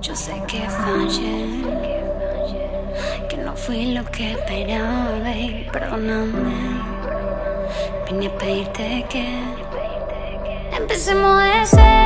Yo sé que fallé, que no fui lo que esperaba, baby, perdóname. Vine a pedirte que empecemos de cero.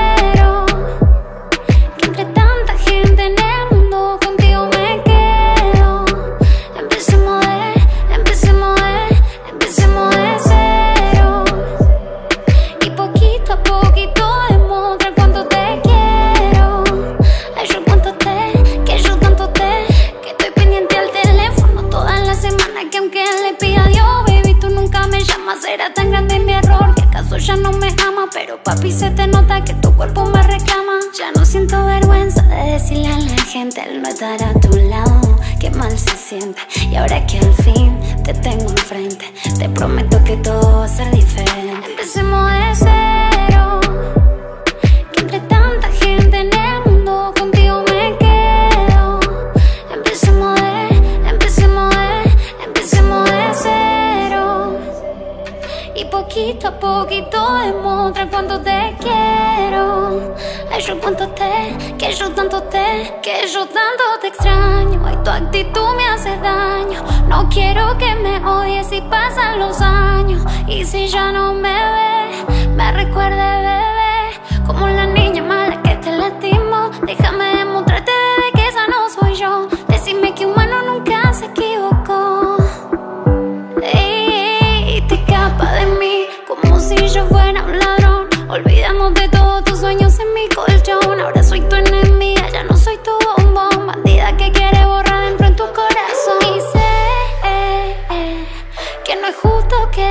Era tan grande mi error que acaso ya no me ama. Pero papi, se te nota que tu cuerpo me reclama. Ya no siento vergüenza de decirle a la gente al no estar a tu lado. Qué mal se siente. Y ahora que al fin te tengo enfrente, te prometo que todo va a ser diferente. Empecemos de poquito a poquito demuestra cuánto te quiero. Ay, yo cuánto te, que yo tanto te, que yo tanto te extraño. Ay, tu actitud me hace daño. No quiero que me odies si pasan los años. Y si ya no me ves, me recuerda, bebé, como la niña mala que te lastimó. Déjame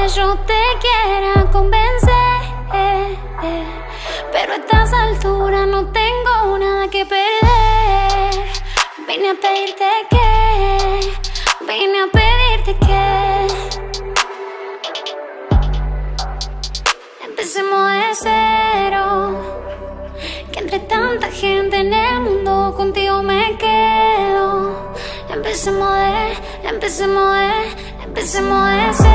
yo te quiera convencer. pero a estas alturas no tengo nada que perder. Vine a pedirte que, vine a pedirte que. Empecemos de cero. Que entre tanta gente en el mundo contigo me quedo. Empecemos de, empecemos de, empecemos de cero.